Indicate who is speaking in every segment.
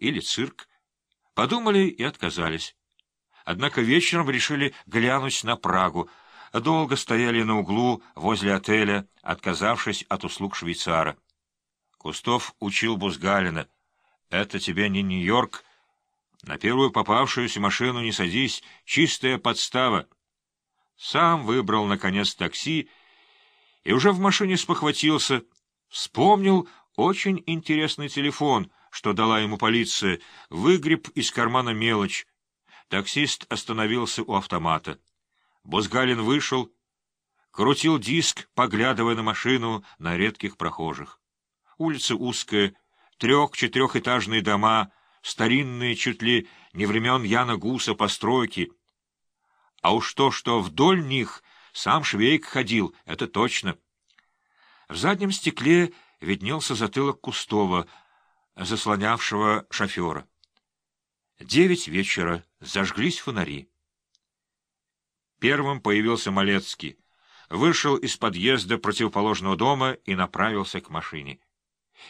Speaker 1: или цирк. Подумали и отказались. Однако вечером решили глянуть на Прагу. Долго стояли на углу возле отеля, отказавшись от услуг швейцара. Кустов учил Бузгалина. «Это тебе не Нью-Йорк. На первую попавшуюся машину не садись. Чистая подстава». Сам выбрал, наконец, такси и уже в машине спохватился. Вспомнил очень интересный телефон, что дала ему полиция, выгреб из кармана мелочь. Таксист остановился у автомата. Бузгалин вышел, крутил диск, поглядывая на машину, на редких прохожих. Улица узкая, трех-четырехэтажные дома, старинные чуть ли не времен Яна Гуса постройки. А уж то, что вдоль них сам Швейк ходил, это точно. В заднем стекле виднелся затылок Кустова, заслонявшего шофера. Девять вечера, зажглись фонари. Первым появился Малецкий, вышел из подъезда противоположного дома и направился к машине.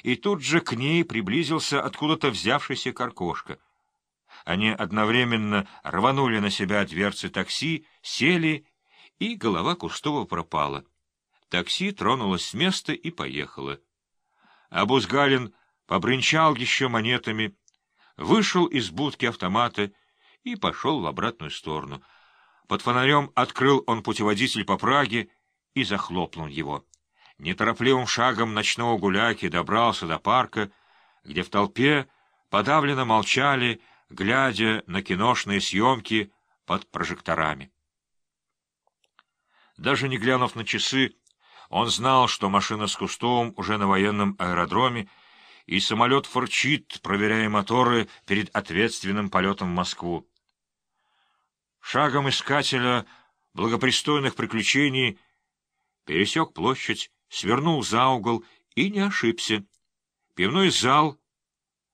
Speaker 1: И тут же к ней приблизился откуда-то взявшийся Каркошка. Они одновременно рванули на себя дверцы такси, сели, и голова Кустова пропала. Такси тронулось с места и поехало. А Побренчал еще монетами, вышел из будки автомата и пошел в обратную сторону. Под фонарем открыл он путеводитель по Праге и захлопнул его. Неторопливым шагом ночного гуляки добрался до парка, где в толпе подавленно молчали, глядя на киношные съемки под прожекторами. Даже не глянув на часы, он знал, что машина с Кустовым уже на военном аэродроме, и самолет форчит, проверяя моторы перед ответственным полетом в Москву. Шагом искателя благопристойных приключений пересек площадь, свернул за угол и не ошибся. Пивной зал,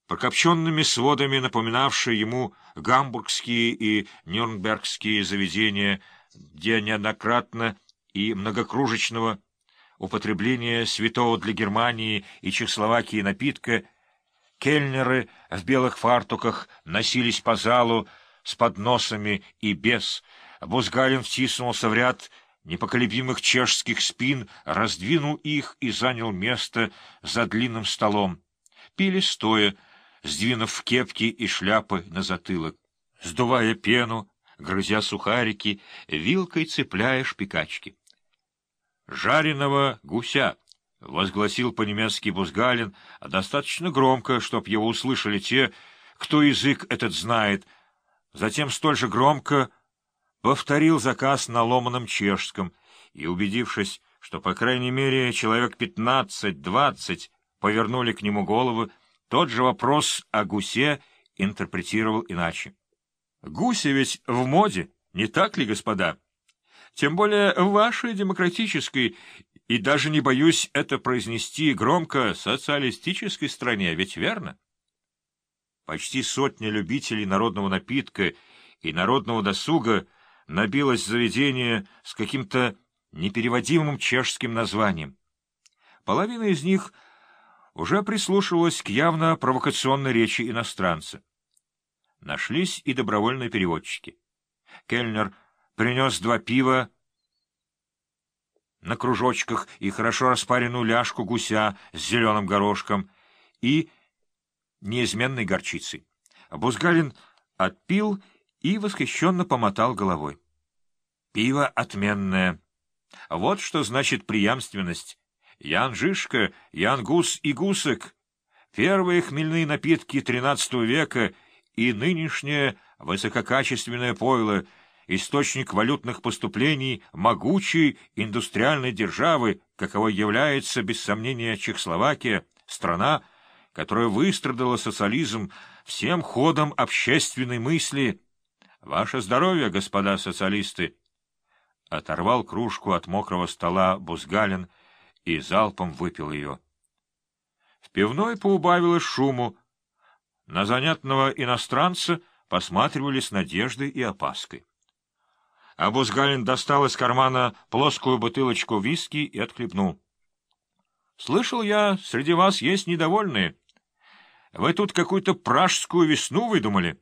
Speaker 1: прокопченными сводами напоминавший ему гамбургские и нюрнбергские заведения, где неоднократно и многокружечного употребление святого для Германии и Чехословакии напитка, кельнеры в белых фартуках носились по залу с подносами и без. Бузгалин втиснулся в ряд непоколебимых чешских спин, раздвинул их и занял место за длинным столом. Пили стоя, сдвинув кепки и шляпы на затылок, сдувая пену, грызя сухарики, вилкой цепляя шпикачки жареного гуся, — возгласил по-немецки Бузгалин, достаточно громко, чтоб его услышали те, кто язык этот знает. Затем столь же громко повторил заказ на ломаном чешском и, убедившись, что, по крайней мере, человек пятнадцать-двадцать повернули к нему головы, тот же вопрос о гусе интерпретировал иначе. — Гуси ведь в моде, не так ли, господа? — тем более вашей демократической, и даже не боюсь это произнести громко, социалистической стране, ведь верно? Почти сотня любителей народного напитка и народного досуга набилось заведение с каким-то непереводимым чешским названием. Половина из них уже прислушивалась к явно провокационной речи иностранца. Нашлись и добровольные переводчики. Кельнер — принес два пива на кружочках и хорошо распаренную ляжку гуся с зеленым горошком и неизменной горчицей. Бузгалин отпил и восхищенно помотал головой. Пиво отменное. Вот что значит преемственность. Ян Жишка, Ян Гус и Гусек. Первые хмельные напитки XIII века и нынешнее высококачественное пойло — источник валютных поступлений могучей индустриальной державы, каковой является, без сомнения, Чехословакия, страна, которая выстрадала социализм всем ходом общественной мысли. Ваше здоровье, господа социалисты! Оторвал кружку от мокрого стола Бузгалин и залпом выпил ее. В пивной поубавилось шуму. На занятного иностранца посматривали с надеждой и опаской. А Бузгалин достал из кармана плоскую бутылочку виски и отхлебнул. — Слышал я, среди вас есть недовольные. Вы тут какую-то пражскую весну выдумали.